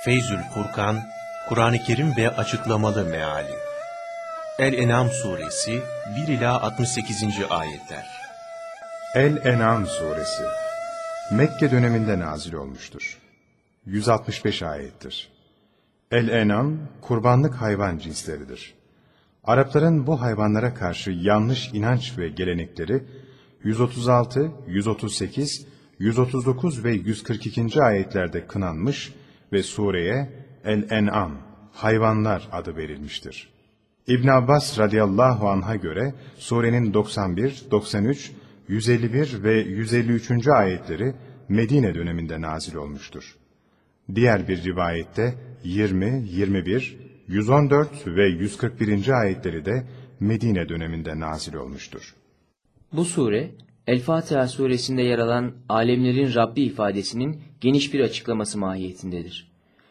Feyzül Furkan, Kur'an-ı Kerim ve açıklamalı meali. El-En'am suresi 1 ila 68. ayetler. El-En'am suresi Mekke döneminde nazil olmuştur. 165 ayettir. El-En'am kurbanlık hayvan cinsleridir. Arapların bu hayvanlara karşı yanlış inanç ve gelenekleri 136, 138, 139 ve 142. ayetlerde kınanmış ve sureye El-En'am, hayvanlar adı verilmiştir. İbn Abbas radıyallahu anh'a göre surenin 91, 93, 151 ve 153. ayetleri Medine döneminde nazil olmuştur. Diğer bir rivayette 20, 21, 114 ve 141. ayetleri de Medine döneminde nazil olmuştur. Bu sure, El-Fatiha suresinde yer alan alemlerin Rabbi ifadesinin geniş bir açıklaması mahiyetindedir.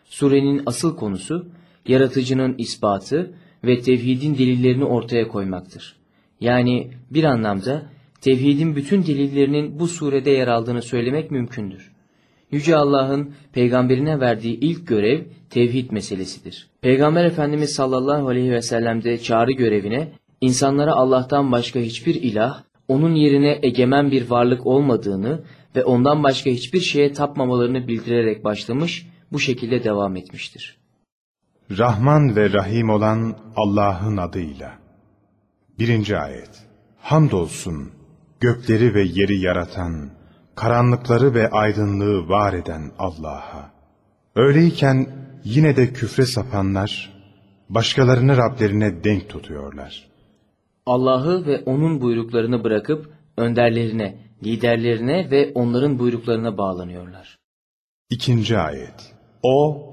Surenin asıl konusu, yaratıcının ispatı ve tevhidin delillerini ortaya koymaktır. Yani bir anlamda tevhidin bütün delillerinin bu surede yer aldığını söylemek mümkündür. Yüce Allah'ın peygamberine verdiği ilk görev tevhid meselesidir. Peygamber Efendimiz sallallahu aleyhi ve sellem'de çağrı görevine insanlara Allah'tan başka hiçbir ilah, onun yerine egemen bir varlık olmadığını ve ondan başka hiçbir şeye tapmamalarını bildirerek başlamış, bu şekilde devam etmiştir. Rahman ve Rahim olan Allah'ın adıyla. Birinci ayet. Hamdolsun gökleri ve yeri yaratan, karanlıkları ve aydınlığı var eden Allah'a. Öyleyken yine de küfre sapanlar, başkalarını Rablerine denk tutuyorlar. Allah'ı ve onun buyruklarını bırakıp önderlerine, liderlerine ve onların buyruklarına bağlanıyorlar. İkinci ayet. O,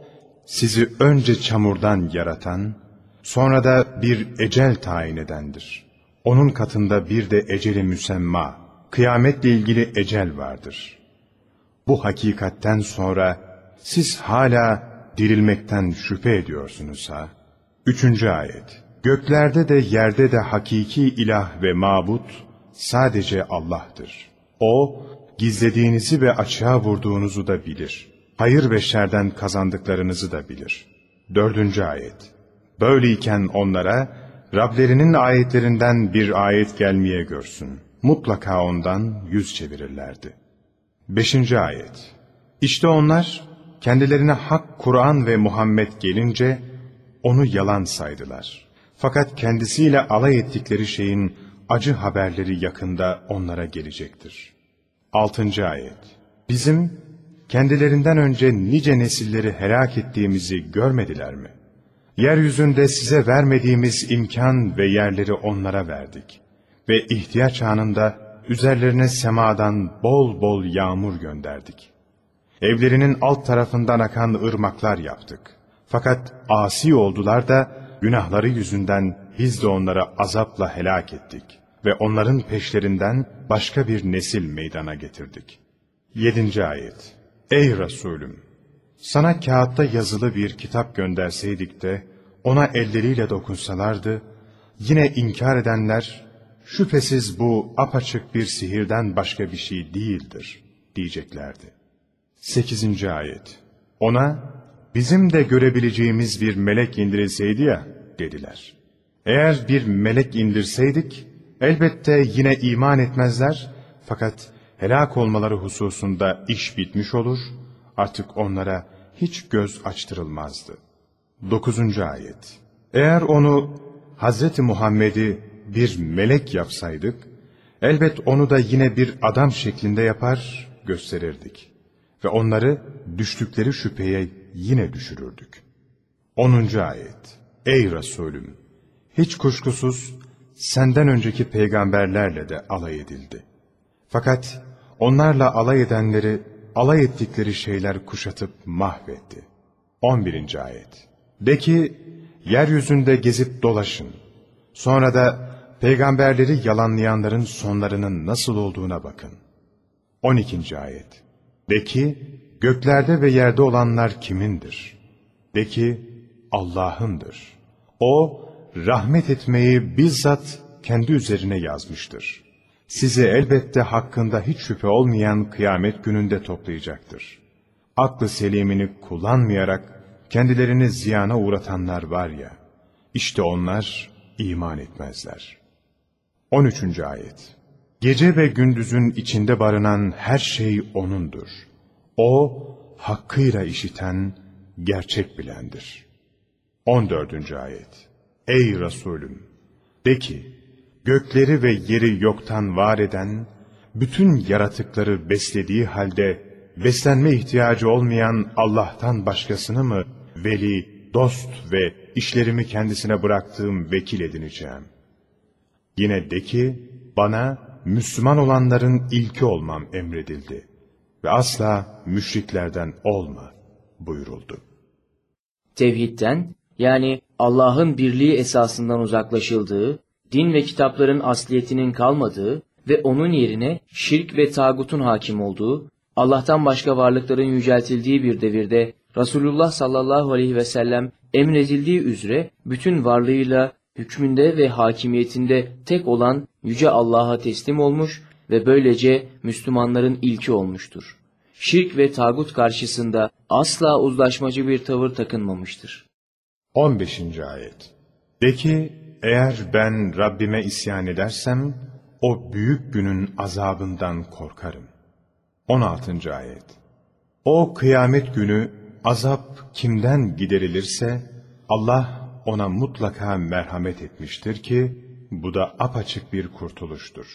sizi önce çamurdan yaratan, sonra da bir ecel tayin edendir. Onun katında bir de eceli müsemma, kıyametle ilgili ecel vardır. Bu hakikatten sonra siz hala dirilmekten şüphe ediyorsunuz ha? Üçüncü ayet. Göklerde de yerde de hakiki ilah ve mabut sadece Allah'tır. O, gizlediğinizi ve açığa vurduğunuzu da bilir. Hayır ve şerden kazandıklarınızı da bilir. Dördüncü ayet. Böyleyken onlara, Rablerinin ayetlerinden bir ayet gelmeye görsün. Mutlaka ondan yüz çevirirlerdi. Beşinci ayet. İşte onlar, kendilerine hak Kur'an ve Muhammed gelince, onu yalan saydılar. Fakat kendisiyle alay ettikleri şeyin acı haberleri yakında onlara gelecektir. Altıncı ayet. Bizim kendilerinden önce nice nesilleri helak ettiğimizi görmediler mi? Yeryüzünde size vermediğimiz imkan ve yerleri onlara verdik. Ve ihtiyaç anında üzerlerine semadan bol bol yağmur gönderdik. Evlerinin alt tarafından akan ırmaklar yaptık. Fakat asi oldular da günahları yüzünden biz de onları azapla helak ettik. Ve onların peşlerinden başka bir nesil meydana getirdik. Yedinci ayet. Ey Resulüm! Sana kağıtta yazılı bir kitap gönderseydik de, ona elleriyle dokunsalardı, yine inkar edenler, şüphesiz bu apaçık bir sihirden başka bir şey değildir, diyeceklerdi. Sekizinci ayet. Ona, bizim de görebileceğimiz bir melek indirilseydi ya, dediler. Eğer bir melek indirseydik, elbette yine iman etmezler, fakat helak olmaları hususunda iş bitmiş olur, artık onlara hiç göz açtırılmazdı. Dokuzuncu ayet. Eğer onu Hazreti Muhammed'i bir melek yapsaydık, elbet onu da yine bir adam şeklinde yapar, gösterirdik. Ve onları düştükleri şüpheye yine düşürürdük. Onuncu ayet. Ey Resulüm! Hiç kuşkusuz senden önceki peygamberlerle de alay edildi. Fakat onlarla alay edenleri alay ettikleri şeyler kuşatıp mahvetti. 11. ayet. De ki, yeryüzünde gezip dolaşın. Sonra da peygamberleri yalanlayanların sonlarının nasıl olduğuna bakın. 12. ayet. De ki, göklerde ve yerde olanlar kimindir? De ki, Allah'ındır. O, rahmet etmeyi bizzat kendi üzerine yazmıştır. Sizi elbette hakkında hiç şüphe olmayan kıyamet gününde toplayacaktır. Aklı selimini kullanmayarak kendilerini ziyana uğratanlar var ya, işte onlar iman etmezler. 13. Ayet Gece ve gündüzün içinde barınan her şey O'nundur. O, hakkıyla işiten, gerçek bilendir. 14. Ayet Ey Resulüm! De ki, gökleri ve yeri yoktan var eden, bütün yaratıkları beslediği halde, beslenme ihtiyacı olmayan Allah'tan başkasını mı veli, dost ve işlerimi kendisine bıraktığım vekil edineceğim? Yine de ki, bana Müslüman olanların ilki olmam emredildi ve asla müşriklerden olma buyuruldu. Tevhidden yani Allah'ın birliği esasından uzaklaşıldığı, din ve kitapların asliyetinin kalmadığı ve onun yerine şirk ve tağutun hakim olduğu, Allah'tan başka varlıkların yüceltildiği bir devirde Resulullah sallallahu aleyhi ve sellem emredildiği üzere bütün varlığıyla hükmünde ve hakimiyetinde tek olan Yüce Allah'a teslim olmuş ve böylece Müslümanların ilki olmuştur. Şirk ve tağut karşısında asla uzlaşmacı bir tavır takınmamıştır. 15. Ayet De ki, eğer ben Rabbime isyan edersem, o büyük günün azabından korkarım. 16. Ayet O kıyamet günü azap kimden giderilirse, Allah ona mutlaka merhamet etmiştir ki, bu da apaçık bir kurtuluştur.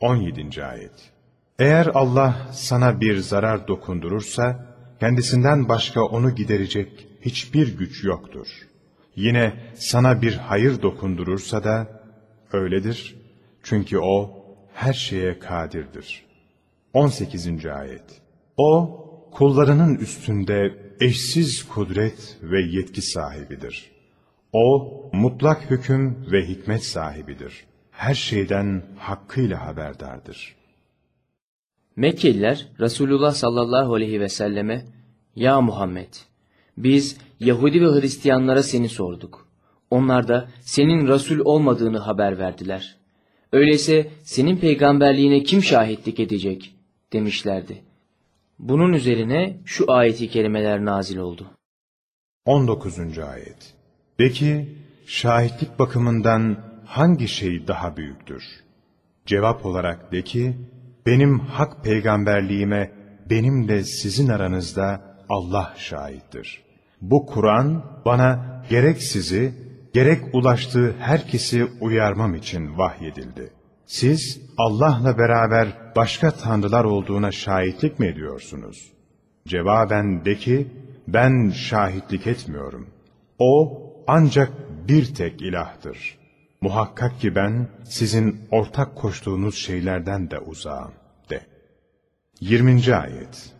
17. Ayet Eğer Allah sana bir zarar dokundurursa, kendisinden başka onu giderecek hiçbir güç yoktur. Yine sana bir hayır dokundurursa da, öyledir. Çünkü O, her şeye kadirdir. 18. Ayet O, kullarının üstünde eşsiz kudret ve yetki sahibidir. O, mutlak hüküm ve hikmet sahibidir. Her şeyden hakkıyla haberdardır. Mekkeliler Resulullah sallallahu aleyhi ve selleme Ya Muhammed biz Yahudi ve Hristiyanlara seni sorduk. Onlar da senin Resul olmadığını haber verdiler. Öyleyse senin peygamberliğine kim şahitlik edecek demişlerdi. Bunun üzerine şu ayeti kerimeler nazil oldu. 19. Ayet De ki, şahitlik bakımından hangi şey daha büyüktür? Cevap olarak de ki, benim hak peygamberliğime benim de sizin aranızda Allah şahittir. Bu Kur'an bana gerek sizi, gerek ulaştığı herkesi uyarmam için vahyedildi. Siz Allah'la beraber başka tanrılar olduğuna şahitlik mi ediyorsunuz? Cevaben de ki, ben şahitlik etmiyorum. O ancak bir tek ilahtır. Muhakkak ki ben sizin ortak koştuğunuz şeylerden de uzağım de. 20. Ayet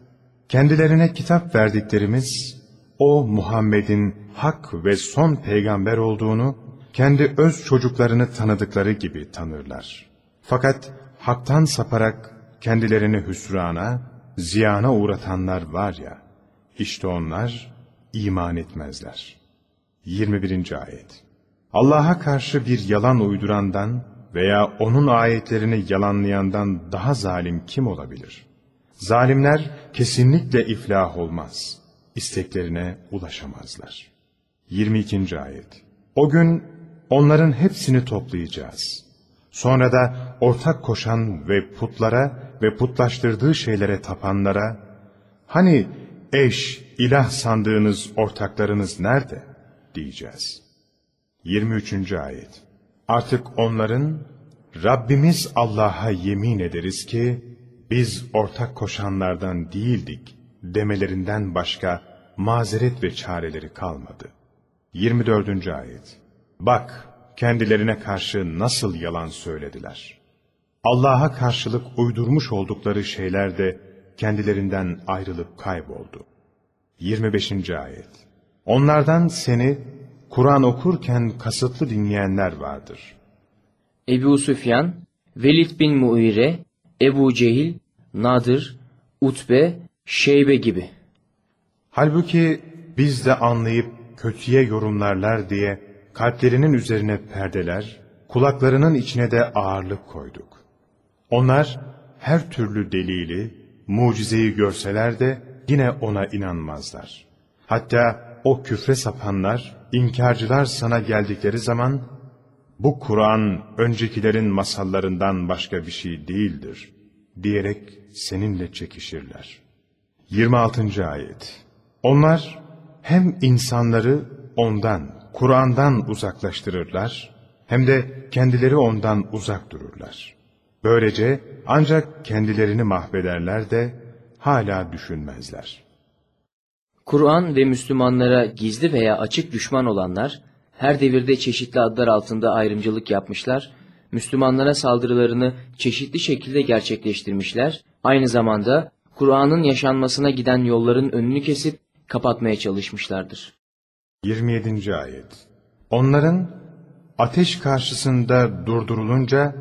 Kendilerine kitap verdiklerimiz, o Muhammed'in hak ve son peygamber olduğunu, kendi öz çocuklarını tanıdıkları gibi tanırlar. Fakat haktan saparak kendilerini hüsrana, ziyana uğratanlar var ya, işte onlar iman etmezler. 21. Ayet Allah'a karşı bir yalan uydurandan veya onun ayetlerini yalanlayandan daha zalim kim olabilir? Zalimler kesinlikle iflah olmaz. İsteklerine ulaşamazlar. 22. Ayet O gün onların hepsini toplayacağız. Sonra da ortak koşan ve putlara ve putlaştırdığı şeylere tapanlara, hani eş, ilah sandığınız ortaklarınız nerede? diyeceğiz. 23. Ayet Artık onların, Rabbimiz Allah'a yemin ederiz ki, biz ortak koşanlardan değildik demelerinden başka mazeret ve çareleri kalmadı. 24. Ayet Bak, kendilerine karşı nasıl yalan söylediler. Allah'a karşılık uydurmuş oldukları şeyler de kendilerinden ayrılıp kayboldu. 25. Ayet Onlardan seni Kur'an okurken kasıtlı dinleyenler vardır. Ebu Süfyan, Velid bin Muire, Ebu Cehil, Nadir, Utbe, Şeybe gibi. Halbuki biz de anlayıp kötüye yorumlarlar diye kalplerinin üzerine perdeler, kulaklarının içine de ağırlık koyduk. Onlar her türlü delili, mucizeyi görseler de yine ona inanmazlar. Hatta o küfre sapanlar, inkarcılar sana geldikleri zaman, bu Kur'an öncekilerin masallarından başka bir şey değildir, diyerek seninle çekişirler. 26. Ayet Onlar hem insanları ondan, Kur'an'dan uzaklaştırırlar, hem de kendileri ondan uzak dururlar. Böylece ancak kendilerini mahvederler de hala düşünmezler. Kur'an ve Müslümanlara gizli veya açık düşman olanlar, her devirde çeşitli adlar altında ayrımcılık yapmışlar, Müslümanlara saldırılarını çeşitli şekilde gerçekleştirmişler, aynı zamanda Kur'an'ın yaşanmasına giden yolların önünü kesip kapatmaya çalışmışlardır. 27. Ayet Onların ateş karşısında durdurulunca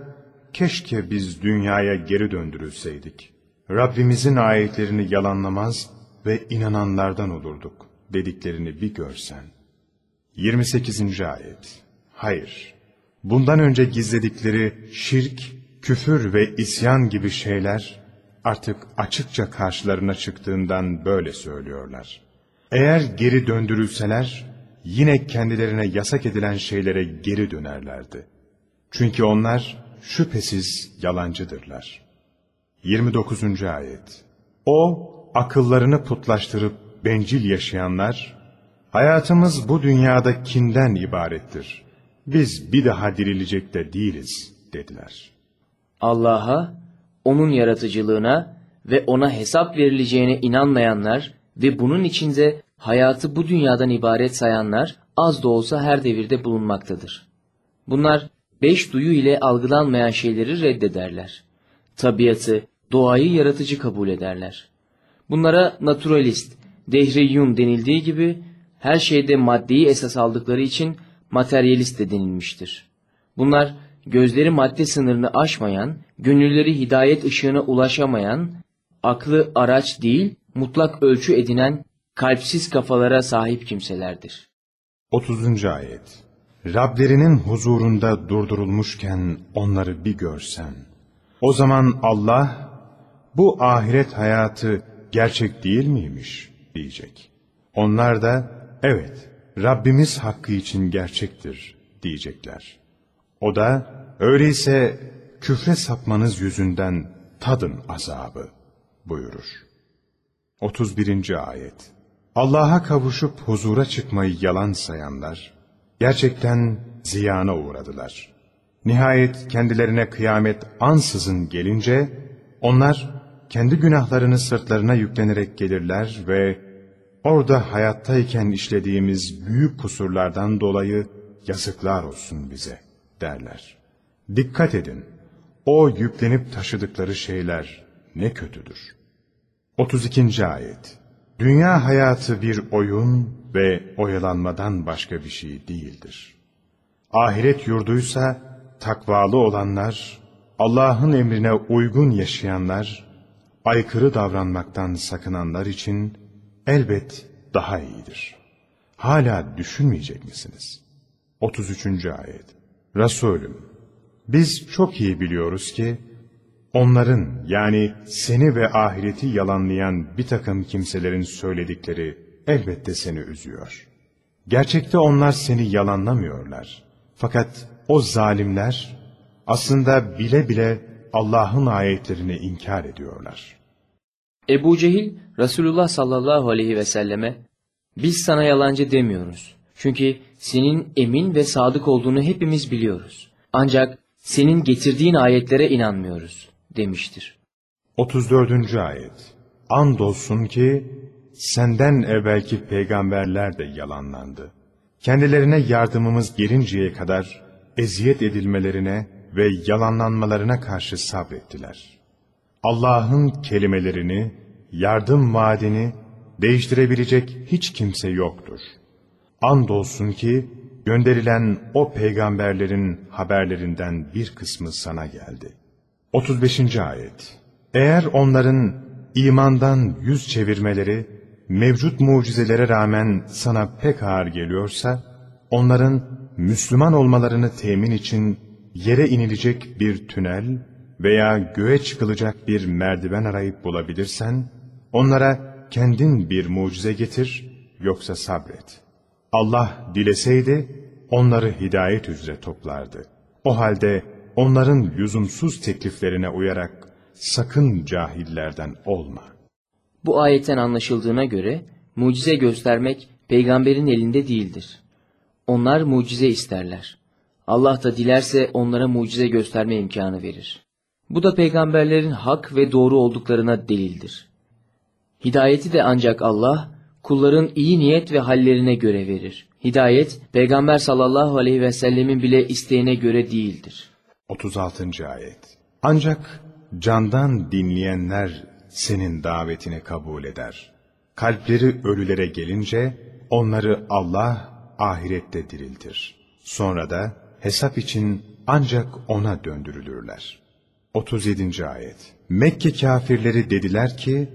keşke biz dünyaya geri döndürülseydik. Rabbimizin ayetlerini yalanlamaz ve inananlardan olurduk dediklerini bir görsen. 28. Ayet Hayır, bundan önce gizledikleri şirk, küfür ve isyan gibi şeyler artık açıkça karşılarına çıktığından böyle söylüyorlar. Eğer geri döndürülseler, yine kendilerine yasak edilen şeylere geri dönerlerdi. Çünkü onlar şüphesiz yalancıdırlar. 29. Ayet O, akıllarını putlaştırıp bencil yaşayanlar, hayatımız bu dünyada kinden ibarettir. Biz bir daha dirilecek de değiliz, dediler. Allah'a, O'nun yaratıcılığına ve O'na hesap verileceğine inanmayanlar ve bunun içinde hayatı bu dünyadan ibaret sayanlar az da olsa her devirde bulunmaktadır. Bunlar beş duyu ile algılanmayan şeyleri reddederler. Tabiatı, doğayı yaratıcı kabul ederler. Bunlara naturalist, dehriyun denildiği gibi her şeyde maddeyi esas aldıkları için materyalist de denilmiştir. Bunlar gözleri madde sınırını aşmayan, gönülleri hidayet ışığına ulaşamayan, aklı araç değil mutlak ölçü edinen kalpsiz kafalara sahip kimselerdir. 30. Ayet Rablerinin huzurunda durdurulmuşken onları bir görsen, o zaman Allah, bu ahiret hayatı gerçek değil miymiş diyecek. Onlar da, evet, Rabbimiz hakkı için gerçektir diyecekler. O da, öyleyse küfre sapmanız yüzünden tadın azabı buyurur. 31. Ayet Allah'a kavuşup huzura çıkmayı yalan sayanlar, gerçekten ziyana uğradılar. Nihayet kendilerine kıyamet ansızın gelince, onlar kendi günahlarını sırtlarına yüklenerek gelirler ve orada hayattayken işlediğimiz büyük kusurlardan dolayı yazıklar olsun bize derler. Dikkat edin, o yüklenip taşıdıkları şeyler ne kötüdür. 32. Ayet Dünya hayatı bir oyun ve oyalanmadan başka bir şey değildir. Ahiret yurduysa takvalı olanlar, Allah'ın emrine uygun yaşayanlar, aykırı davranmaktan sakınanlar için elbet daha iyidir. Hala düşünmeyecek misiniz? 33. Ayet Resulüm, biz çok iyi biliyoruz ki, onların yani seni ve ahireti yalanlayan bir takım kimselerin söyledikleri elbette seni üzüyor. Gerçekte onlar seni yalanlamıyorlar. Fakat o zalimler aslında bile bile Allah'ın ayetlerini inkar ediyorlar. Ebu Cehil Resulullah sallallahu aleyhi ve selleme biz sana yalancı demiyoruz. Çünkü senin emin ve sadık olduğunu hepimiz biliyoruz. Ancak senin getirdiğin ayetlere inanmıyoruz demiştir. 34. Ayet Andolsun ki senden evvelki peygamberler de yalanlandı. Kendilerine yardımımız gelinceye kadar eziyet edilmelerine ve yalanlanmalarına karşı sabrettiler. Allah'ın kelimelerini, yardım vaadini değiştirebilecek hiç kimse yoktur. Andolsun ki gönderilen o peygamberlerin haberlerinden bir kısmı sana geldi. 35. Ayet Eğer onların imandan yüz çevirmeleri, mevcut mucizelere rağmen sana pek ağır geliyorsa, onların Müslüman olmalarını temin için yere inilecek bir tünel veya göğe çıkılacak bir merdiven arayıp bulabilirsen, onlara kendin bir mucize getir yoksa sabret. Allah dileseydi onları hidayet üzere toplardı. O halde onların lüzumsuz tekliflerine uyarak sakın cahillerden olma. Bu ayetten anlaşıldığına göre mucize göstermek peygamberin elinde değildir. Onlar mucize isterler. Allah da dilerse onlara mucize gösterme imkanı verir. Bu da peygamberlerin hak ve doğru olduklarına delildir. Hidayeti de ancak Allah, kulların iyi niyet ve hallerine göre verir. Hidayet, Peygamber sallallahu aleyhi ve sellemin bile isteğine göre değildir. 36. ayet. Ancak candan dinleyenler senin davetini kabul eder. Kalpleri ölülere gelince onları Allah ahirette diriltir. Sonra da hesap için ancak ona döndürülürler. 37. ayet. Mekke kafirleri dediler ki,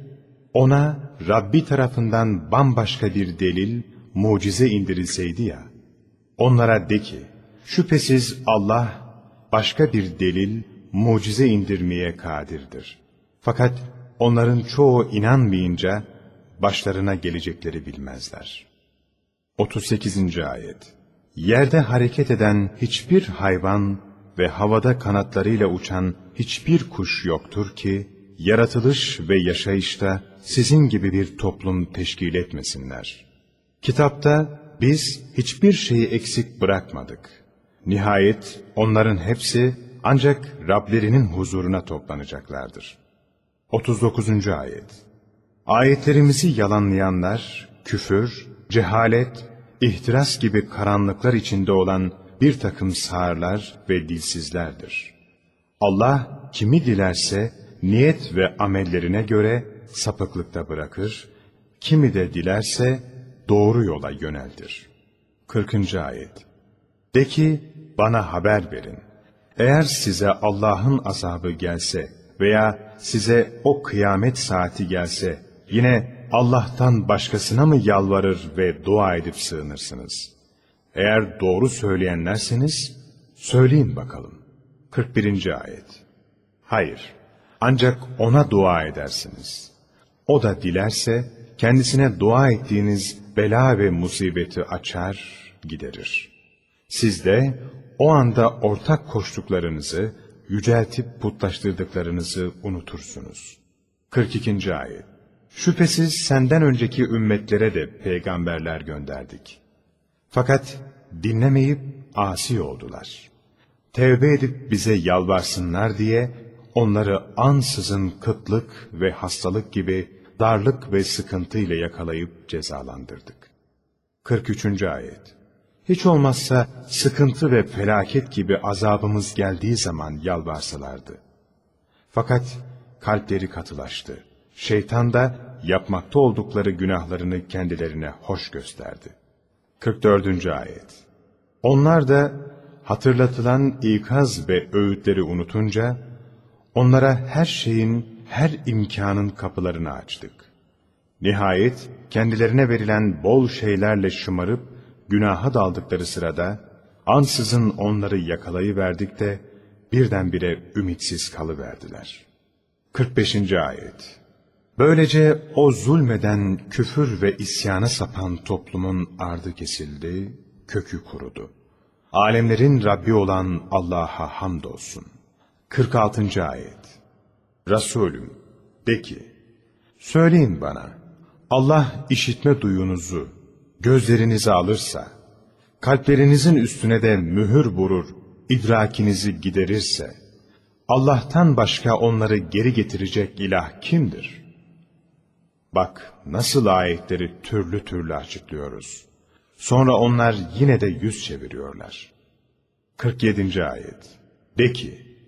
ona Rabbi tarafından bambaşka bir delil, mucize indirilseydi ya. Onlara de ki, şüphesiz Allah başka bir delil, mucize indirmeye kadirdir. Fakat onların çoğu inanmayınca başlarına gelecekleri bilmezler. 38. ayet Yerde hareket eden hiçbir hayvan ve havada kanatlarıyla uçan hiçbir kuş yoktur ki, yaratılış ve yaşayışta sizin gibi bir toplum teşkil etmesinler. Kitapta biz hiçbir şeyi eksik bırakmadık. Nihayet onların hepsi ancak Rablerinin huzuruna toplanacaklardır. 39. ayet Ayetlerimizi yalanlayanlar, küfür, cehalet, ihtiras gibi karanlıklar içinde olan bir takım sağırlar ve dilsizlerdir. Allah kimi dilerse niyet ve amellerine göre sapıklıkta bırakır, kimi de dilerse doğru yola yöneltir. 40. ayet De ki bana haber verin. Eğer size Allah'ın azabı gelse veya size o kıyamet saati gelse yine Allah'tan başkasına mı yalvarır ve dua edip sığınırsınız? Eğer doğru söyleyenlerseniz söyleyin bakalım. 41. ayet Hayır, ancak ona dua edersiniz. O da dilerse kendisine dua ettiğiniz bela ve musibeti açar, giderir. Siz de o anda ortak koştuklarınızı, yüceltip putlaştırdıklarınızı unutursunuz. 42. ayet Şüphesiz senden önceki ümmetlere de peygamberler gönderdik. Fakat dinlemeyip asi oldular. Tevbe edip bize yalvarsınlar diye onları ansızın kıtlık ve hastalık gibi darlık ve sıkıntı ile yakalayıp cezalandırdık. 43. ayet Hiç olmazsa sıkıntı ve felaket gibi azabımız geldiği zaman yalvarsalardı. Fakat kalpleri katılaştı. Şeytan da yapmakta oldukları günahlarını kendilerine hoş gösterdi. 44. ayet Onlar da hatırlatılan ikaz ve öğütleri unutunca, onlara her şeyin, her imkanın kapılarını açtık. Nihayet kendilerine verilen bol şeylerle şımarıp günaha daldıkları sırada, ansızın onları yakalayıverdik de birdenbire ümitsiz kalıverdiler. 45. ayet Böylece o zulmeden küfür ve isyana sapan toplumun ardı kesildi, kökü kurudu. Alemlerin Rabbi olan Allah'a hamdolsun. 46. ayet Resulüm de ki, söyleyin bana, Allah işitme duyunuzu, gözlerinizi alırsa, kalplerinizin üstüne de mühür vurur, idrakinizi giderirse, Allah'tan başka onları geri getirecek ilah kimdir? Bak nasıl ayetleri türlü türlü açıklıyoruz. Sonra onlar yine de yüz çeviriyorlar. 47. ayet De ki,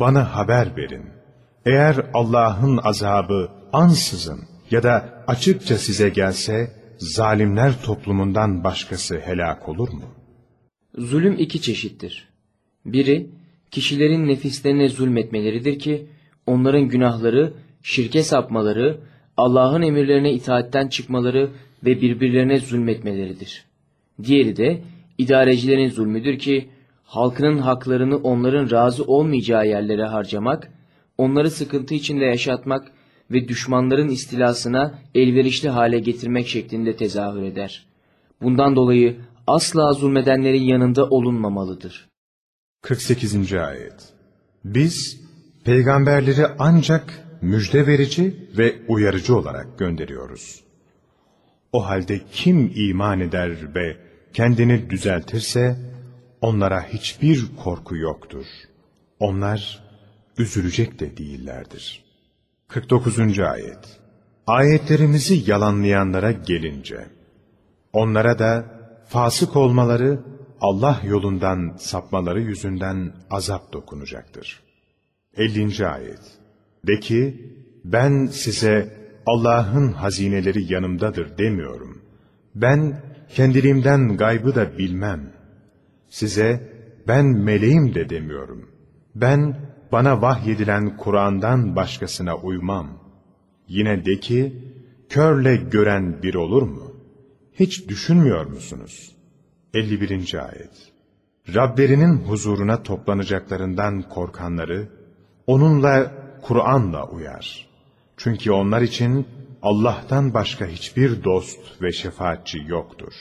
bana haber verin. Eğer Allah'ın azabı ansızın ya da açıkça size gelse, zalimler toplumundan başkası helak olur mu? Zulüm iki çeşittir. Biri, kişilerin nefislerine zulmetmeleridir ki, onların günahları, şirke sapmaları, Allah'ın emirlerine itaatten çıkmaları ve birbirlerine zulmetmeleridir. Diğeri de, idarecilerin zulmüdür ki, halkının haklarını onların razı olmayacağı yerlere harcamak, onları sıkıntı içinde yaşatmak ve düşmanların istilasına elverişli hale getirmek şeklinde tezahür eder. Bundan dolayı asla zulmedenlerin yanında olunmamalıdır. 48. Ayet Biz peygamberleri ancak müjde verici ve uyarıcı olarak gönderiyoruz. O halde kim iman eder ve kendini düzeltirse onlara hiçbir korku yoktur. Onlar üzülecek de değillerdir. 49. Ayet Ayetlerimizi yalanlayanlara gelince, onlara da fasık olmaları, Allah yolundan sapmaları yüzünden azap dokunacaktır. 50. Ayet De ki, ben size Allah'ın hazineleri yanımdadır demiyorum. Ben kendiliğimden gaybı da bilmem. Size ben meleğim de demiyorum. Ben bana vahyedilen Kur'an'dan başkasına uymam. Yine de ki, körle gören bir olur mu? Hiç düşünmüyor musunuz? 51. Ayet Rablerinin huzuruna toplanacaklarından korkanları, onunla Kur'an'la uyar. Çünkü onlar için Allah'tan başka hiçbir dost ve şefaatçi yoktur.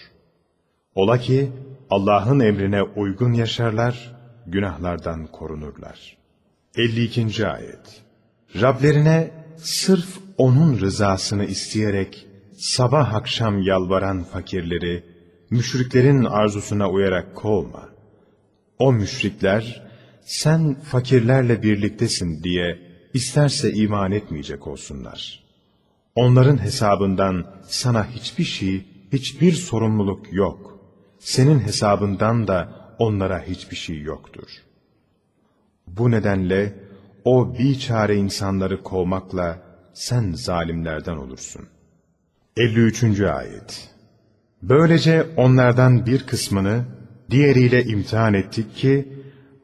Ola ki Allah'ın emrine uygun yaşarlar, günahlardan korunurlar. 52. Ayet Rablerine sırf O'nun rızasını isteyerek sabah akşam yalvaran fakirleri, müşriklerin arzusuna uyarak kovma. O müşrikler, sen fakirlerle birliktesin diye isterse iman etmeyecek olsunlar. Onların hesabından sana hiçbir şey, hiçbir sorumluluk yok. Senin hesabından da onlara hiçbir şey yoktur. Bu nedenle o biçare insanları kovmakla sen zalimlerden olursun. 53. Ayet Böylece onlardan bir kısmını diğeriyle imtihan ettik ki,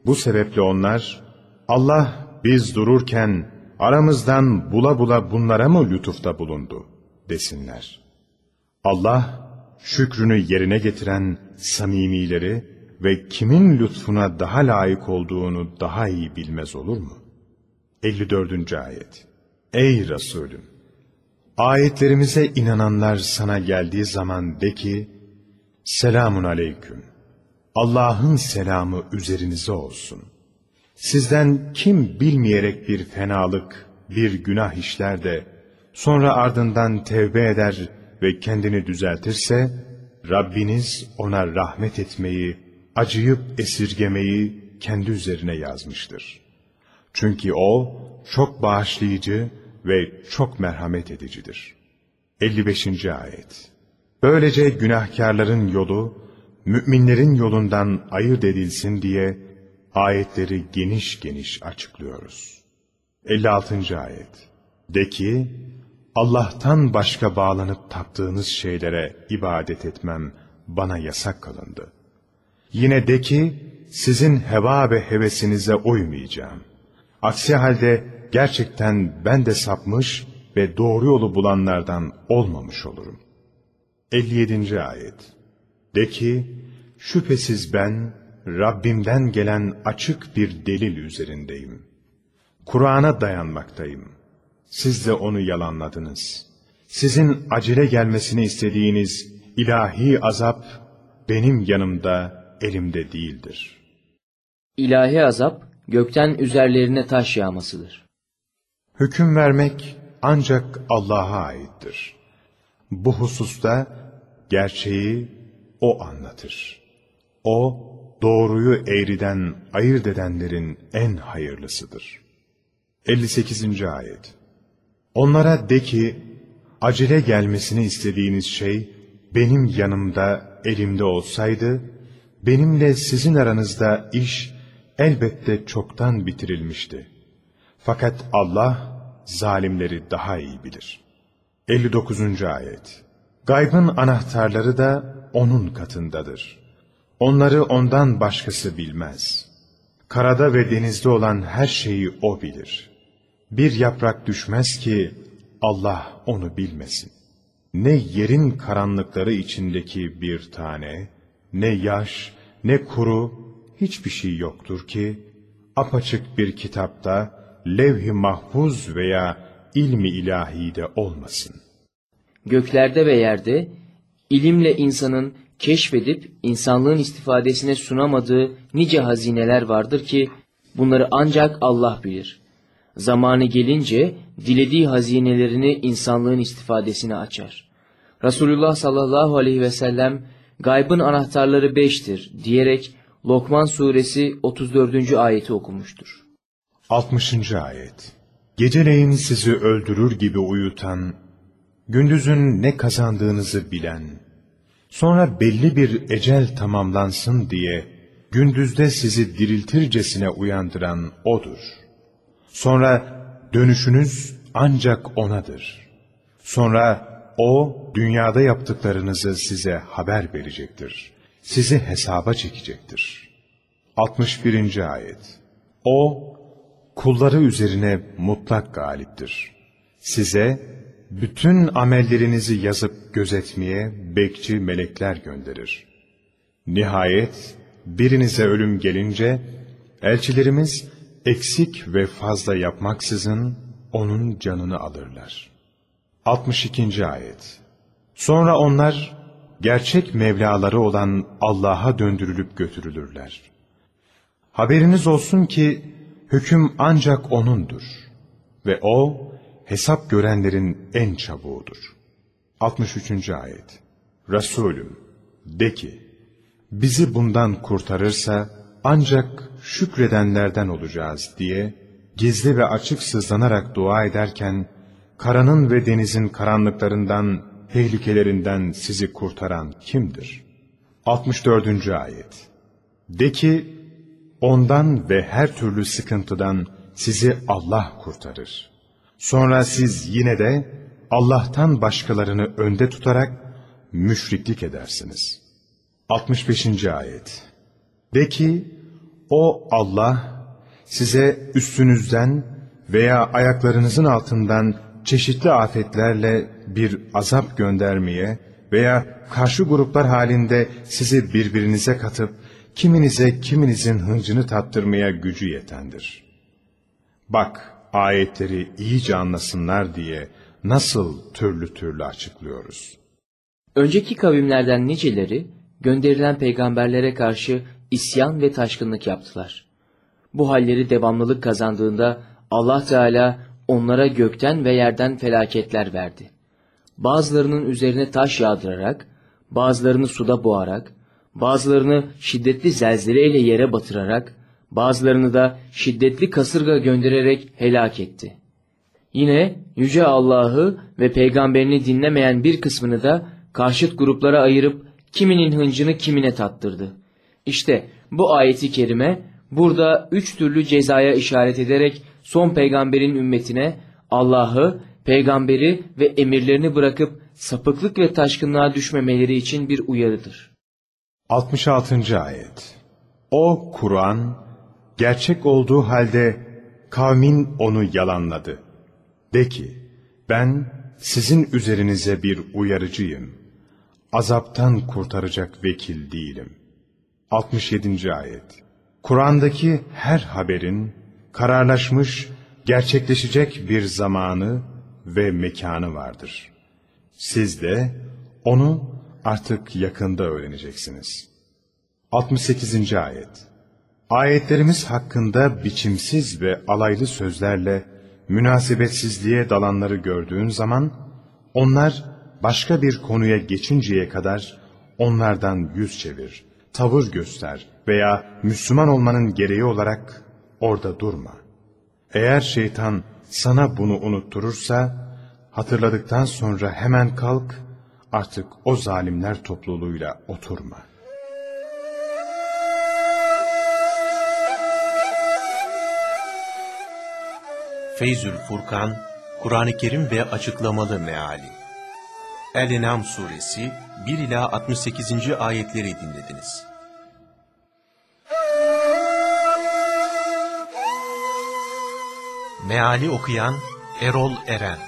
bu sebeple onlar, Allah biz dururken aramızdan bula bula bunlara mı lütufta bulundu desinler. Allah şükrünü yerine getiren samimileri ve kimin lütfuna daha layık olduğunu daha iyi bilmez olur mu? 54. Ayet Ey Resulüm! Ayetlerimize inananlar sana geldiği zaman de ki, Selamun Aleyküm. Allah'ın selamı üzerinize olsun. Sizden kim bilmeyerek bir fenalık, bir günah işler de, sonra ardından tevbe eder ve kendini düzeltirse, Rabbiniz ona rahmet etmeyi, acıyıp esirgemeyi kendi üzerine yazmıştır. Çünkü O çok bağışlayıcı ve çok merhamet edicidir. 55. Ayet Böylece günahkarların yolu, müminlerin yolundan ayırt edilsin diye ayetleri geniş geniş açıklıyoruz. 56. Ayet De ki, Allah'tan başka bağlanıp taptığınız şeylere ibadet etmem bana yasak kılındı. Yine de ki, sizin heva ve hevesinize uymayacağım. Aksi halde gerçekten ben de sapmış ve doğru yolu bulanlardan olmamış olurum. 57. Ayet De ki, şüphesiz ben, Rabbimden gelen açık bir delil üzerindeyim. Kur'an'a dayanmaktayım. Siz de onu yalanladınız. Sizin acele gelmesini istediğiniz ilahi azap benim yanımda, elimde değildir. İlahi azap, gökten üzerlerine taş yağmasıdır. Hüküm vermek ancak Allah'a aittir. Bu hususta gerçeği O anlatır. O, doğruyu eğriden ayırt edenlerin en hayırlısıdır. 58. Ayet Onlara de ki, acele gelmesini istediğiniz şey, benim yanımda, elimde olsaydı, benimle sizin aranızda iş elbette çoktan bitirilmişti. Fakat Allah, zalimleri daha iyi bilir. 59. Ayet Gaybın anahtarları da O'nun katındadır. Onları O'ndan başkası bilmez. Karada ve denizde olan her şeyi O bilir. Bir yaprak düşmez ki Allah onu bilmesin. Ne yerin karanlıkları içindeki bir tane, ne yaş, ne kuru, hiçbir şey yoktur ki, apaçık bir kitapta, levh-i mahfuz veya ilmi ilahi de olmasın. Göklerde ve yerde ilimle insanın keşfedip insanlığın istifadesine sunamadığı nice hazineler vardır ki bunları ancak Allah bilir. Zamanı gelince dilediği hazinelerini insanlığın istifadesine açar. Resulullah sallallahu aleyhi ve sellem gaybın anahtarları beştir diyerek Lokman suresi 34. ayeti okumuştur. 60. ayet Geceleyin sizi öldürür gibi uyutan, gündüzün ne kazandığınızı bilen, sonra belli bir ecel tamamlansın diye gündüzde sizi diriltircesine uyandıran O'dur. Sonra dönüşünüz ancak O'nadır. Sonra O dünyada yaptıklarınızı size haber verecektir. Sizi hesaba çekecektir. 61. ayet O kulları üzerine mutlak galiptir. Size bütün amellerinizi yazıp gözetmeye bekçi melekler gönderir. Nihayet birinize ölüm gelince elçilerimiz eksik ve fazla yapmaksızın onun canını alırlar. 62. ayet Sonra onlar gerçek Mevlaları olan Allah'a döndürülüp götürülürler. Haberiniz olsun ki hüküm ancak O'nundur ve O hesap görenlerin en çabuğudur. 63. ayet Resulüm de ki bizi bundan kurtarırsa ancak şükredenlerden olacağız diye gizli ve açık sızlanarak dua ederken karanın ve denizin karanlıklarından, tehlikelerinden sizi kurtaran kimdir? 64. ayet De ki ondan ve her türlü sıkıntıdan sizi Allah kurtarır. Sonra siz yine de Allah'tan başkalarını önde tutarak müşriklik edersiniz. 65. ayet De ki, o Allah size üstünüzden veya ayaklarınızın altından çeşitli afetlerle bir azap göndermeye veya karşı gruplar halinde sizi birbirinize katıp kiminize kiminizin hıncını tattırmaya gücü yetendir. Bak ayetleri iyice anlasınlar diye nasıl türlü türlü açıklıyoruz. Önceki kavimlerden niceleri gönderilen peygamberlere karşı isyan ve taşkınlık yaptılar. Bu halleri devamlılık kazandığında Allah Teala onlara gökten ve yerden felaketler verdi. Bazılarının üzerine taş yağdırarak, bazılarını suda boğarak, bazılarını şiddetli zelzeleyle yere batırarak, bazılarını da şiddetli kasırga göndererek helak etti. Yine Yüce Allah'ı ve peygamberini dinlemeyen bir kısmını da karşıt gruplara ayırıp kiminin hıncını kimine tattırdı. İşte bu ayeti kerime burada üç türlü cezaya işaret ederek son peygamberin ümmetine Allah'ı, peygamberi ve emirlerini bırakıp sapıklık ve taşkınlığa düşmemeleri için bir uyarıdır. 66. ayet O Kur'an gerçek olduğu halde kavmin onu yalanladı. De ki ben sizin üzerinize bir uyarıcıyım. Azaptan kurtaracak vekil değilim. 67. ayet Kur'an'daki her haberin kararlaşmış, gerçekleşecek bir zamanı ve mekanı vardır. Siz de onu artık yakında öğreneceksiniz. 68. ayet Ayetlerimiz hakkında biçimsiz ve alaylı sözlerle münasebetsizliğe dalanları gördüğün zaman, onlar başka bir konuya geçinceye kadar onlardan yüz çevir, tavır göster veya Müslüman olmanın gereği olarak orada durma. Eğer şeytan sana bunu unutturursa, hatırladıktan sonra hemen kalk, artık o zalimler topluluğuyla oturma. Feyzül Furkan, Kur'an-ı Kerim ve açıklamalı meali. El-En'am suresi 1 ila 68. ayetleri dinlediniz. Meali okuyan Erol Eren.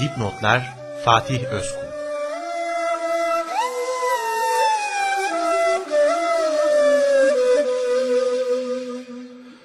Dipnotlar Fatih Özkul